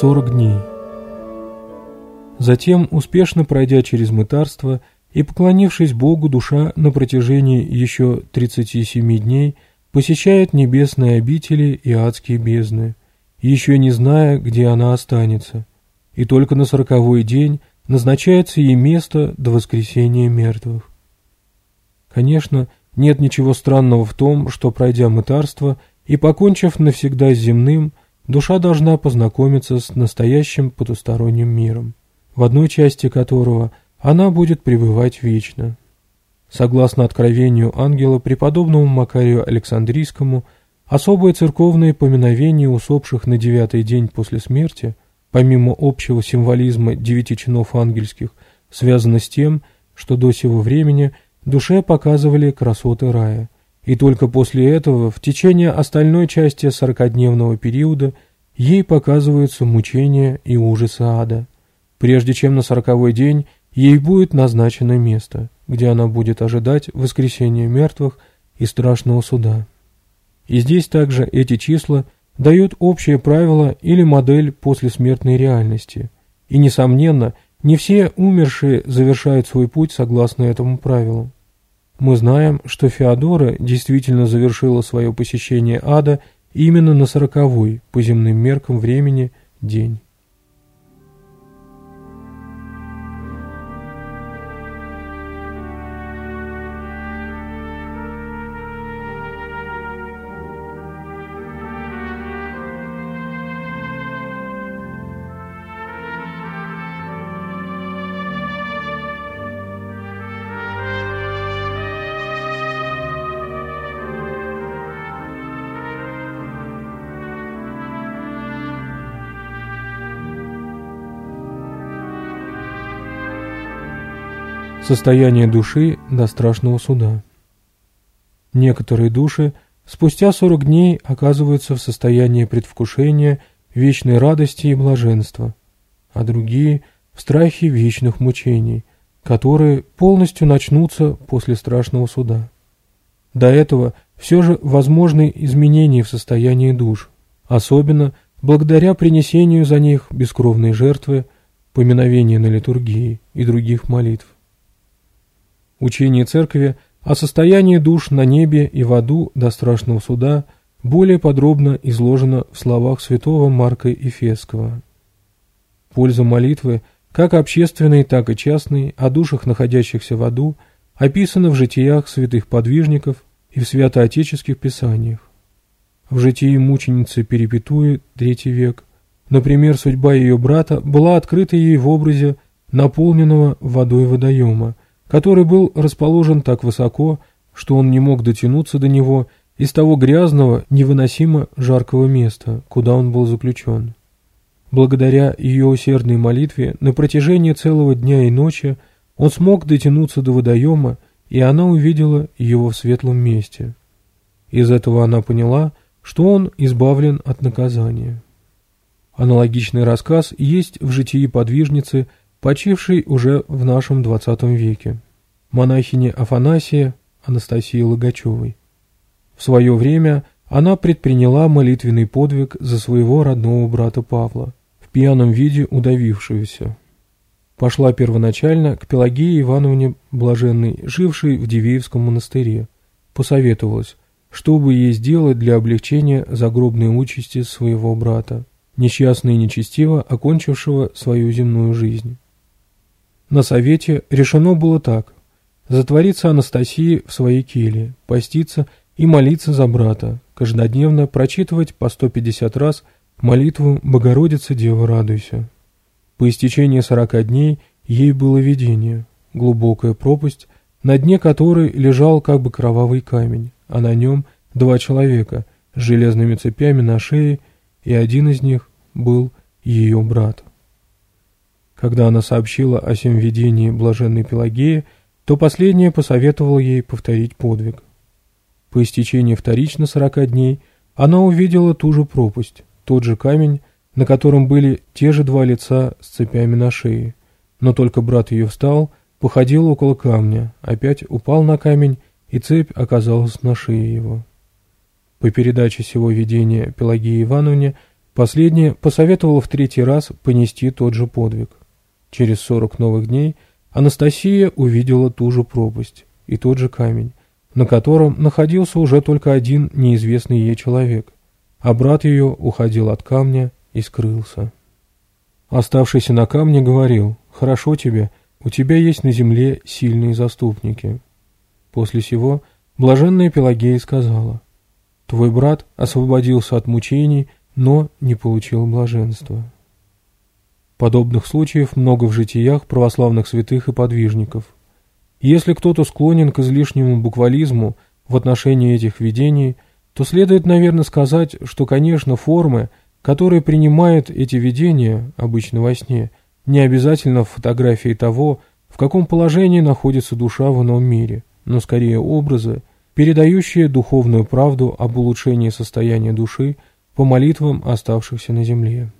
40 дней. Затем, успешно пройдя через мытарство и поклонившись Богу, душа на протяжении еще 37 дней посещает небесные обители и адские бездны, еще не зная, где она останется, и только на сороковой день назначается ей место до воскресения мертвых. Конечно, нет ничего странного в том, что, пройдя мытарство и покончив навсегда с земным – Душа должна познакомиться с настоящим потусторонним миром, в одной части которого она будет пребывать вечно. Согласно откровению ангела преподобному Макарию Александрийскому, особое церковное поминовение усопших на девятый день после смерти, помимо общего символизма девяти чинов ангельских, связано с тем, что до сего времени душе показывали красоты рая – и только после этого, в течение остальной части сорокодневного периода, ей показываются мучения и ужасы ада, прежде чем на сороковой день ей будет назначено место, где она будет ожидать воскресения мертвых и страшного суда. И здесь также эти числа дают общее правило или модель послесмертной реальности, и, несомненно, не все умершие завершают свой путь согласно этому правилу. Мы знаем, что Феодора действительно завершила свое посещение ада именно на сороковой, по земным меркам времени, день. Состояние души до страшного суда. Некоторые души спустя 40 дней оказываются в состоянии предвкушения, вечной радости и блаженства, а другие – в страхе вечных мучений, которые полностью начнутся после страшного суда. До этого все же возможны изменения в состоянии душ, особенно благодаря принесению за них бескровной жертвы, поминовения на литургии и других молитв. Учение Церкви о состоянии душ на небе и в аду до страшного суда более подробно изложено в словах святого Марка Ефесского. Польза молитвы, как общественной, так и частной, о душах, находящихся в аду, описана в житиях святых подвижников и в святоотеческих писаниях. В житии мученицы Перепетуи, III век, например, судьба ее брата была открыта ей в образе наполненного водой водоема, который был расположен так высоко, что он не мог дотянуться до него из того грязного, невыносимо жаркого места, куда он был заключен. Благодаря ее усердной молитве на протяжении целого дня и ночи он смог дотянуться до водоема, и она увидела его в светлом месте. Из этого она поняла, что он избавлен от наказания. Аналогичный рассказ есть в житии подвижницы почивший уже в нашем XX веке, монахини Афанасия Анастасии Логачевой. В свое время она предприняла молитвенный подвиг за своего родного брата Павла, в пьяном виде удавившегося. Пошла первоначально к Пелагее Ивановне Блаженной, жившей в Дивеевском монастыре. Посоветовалась, что бы ей сделать для облегчения загробной участи своего брата, несчастно и нечестиво окончившего свою земную жизнь. На совете решено было так. Затвориться Анастасии в своей келье, поститься и молиться за брата, каждодневно прочитывать по 150 раз молитву «Богородица, Дева, радуйся». По истечении 40 дней ей было видение, глубокая пропасть, на дне которой лежал как бы кровавый камень, а на нем два человека с железными цепями на шее, и один из них был ее брат. Когда она сообщила о всем видении блаженной Пелагеи, то последняя посоветовала ей повторить подвиг. По истечении вторично сорока дней она увидела ту же пропасть, тот же камень, на котором были те же два лица с цепями на шее. Но только брат ее встал, походил около камня, опять упал на камень, и цепь оказалась на шее его. По передаче сего видения Пелагеи Ивановне последняя посоветовала в третий раз понести тот же подвиг. Через сорок новых дней Анастасия увидела ту же пропасть и тот же камень, на котором находился уже только один неизвестный ей человек, а брат ее уходил от камня и скрылся. Оставшийся на камне говорил «Хорошо тебе, у тебя есть на земле сильные заступники». После сего блаженная Пелагея сказала «Твой брат освободился от мучений, но не получил блаженства». Подобных случаев много в житиях православных святых и подвижников. Если кто-то склонен к излишнему буквализму в отношении этих видений, то следует, наверное, сказать, что, конечно, формы, которые принимают эти видения, обычно во сне, не обязательно в фотографии того, в каком положении находится душа в ином мире, но скорее образы, передающие духовную правду об улучшении состояния души по молитвам оставшихся на земле.